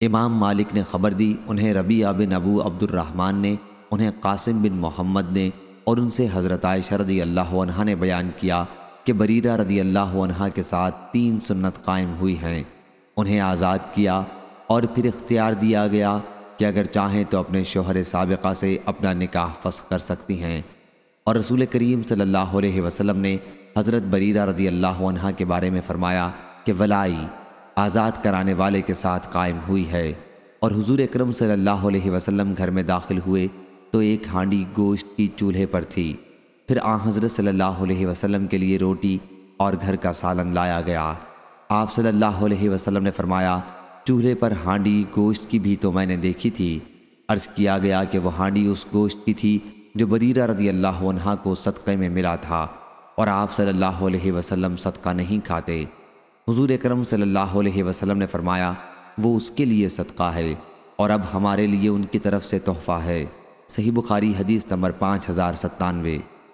امام مالک نے خبر دی، انہیں ربیع بن ابو عبد الرحمن نے، انہیں قاسم بن محمد نے اور ان سے حضرت عائشہ رضی اللہ عنہ نے بیان کیا کہ بریدہ رضی اللہ عنہ کے ساتھ تین سنت قائم ہوئی ہیں۔ انہیں آزاد کیا اور پھر اختیار دیا گیا کہ اگر چاہیں تو اپنے شوہر سابقہ سے اپنا نکاح فسخ کر سکتی ہیں۔ اور رسول کریم صلی اللہ علیہ وسلم نے حضرت بریدہ رضی اللہ عنہ کے بارے میں فرمایا کہ ولائی آزاد کرانے والے کے ساتھ قائم ہوئی ہے اور حضور اکرم صلی اللہ علیہ وسلم گھر میں داخل ہوئے تو ایک ہانڈی گوشت کی چولہے پر تھی۔ پھر آ حضرت صلی اللہ علیہ وسلم کے لیے روٹی اور گھر کا سالن لایا گیا۔ آپ صلی اللہ علیہ وسلم نے فرمایا، چولہے پر ہانڈی گوشت کی بھی تو میں نے دیکھی تھی۔ عرض کیا گیا کہ وہ ہانڈی اس گوشت کی تھی جو بریرہ رضی اللہ عنہ کو صدقے میں ملا تھا اور آپ صلی اللہ علیہ وسلم صدقہ نہیں کھاتے۔ حضور اکرم صلی اللہ علیہ وسلم نے فرمایا، وہ اس کے لیے صدقہ ہے اور اب ہمارے لیے ان کی طرف سے تحفہ ہے۔ صحیح بخاری حدیث نمبر پانچ ہزار ستانوے۔